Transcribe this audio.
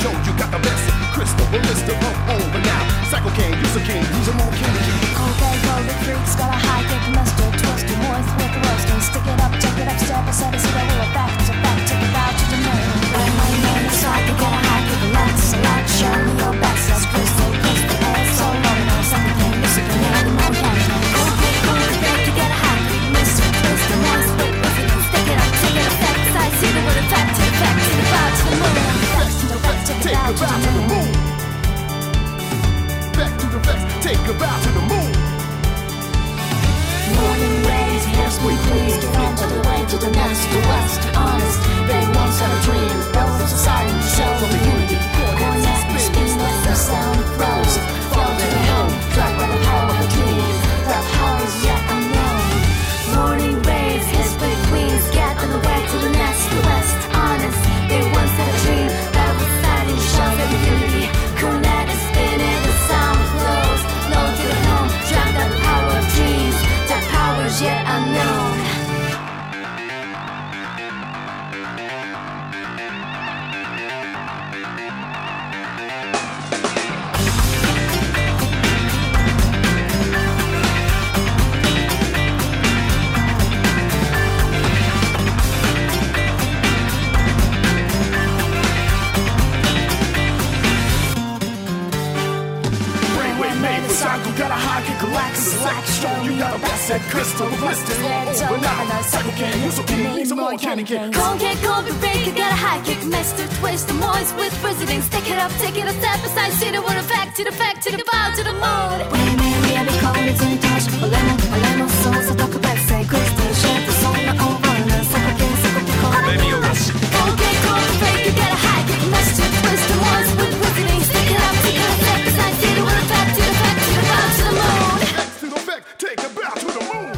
show you got the best. Crystal ballista, rope over now. Psycho king, use a king, use a more king. Okay, well, the freaks go think about it. made for you got a high kick, relax, slack, strong. You got a best set, crystal, blister, over now. Cycle can use a beat, some more candy can. Cone kick, cone the break, you got a high kick, master, twist the moist with presidents. Stick it up, take it a step aside, see the one effect, to the fact, to the bow, to the moon. out to the moon.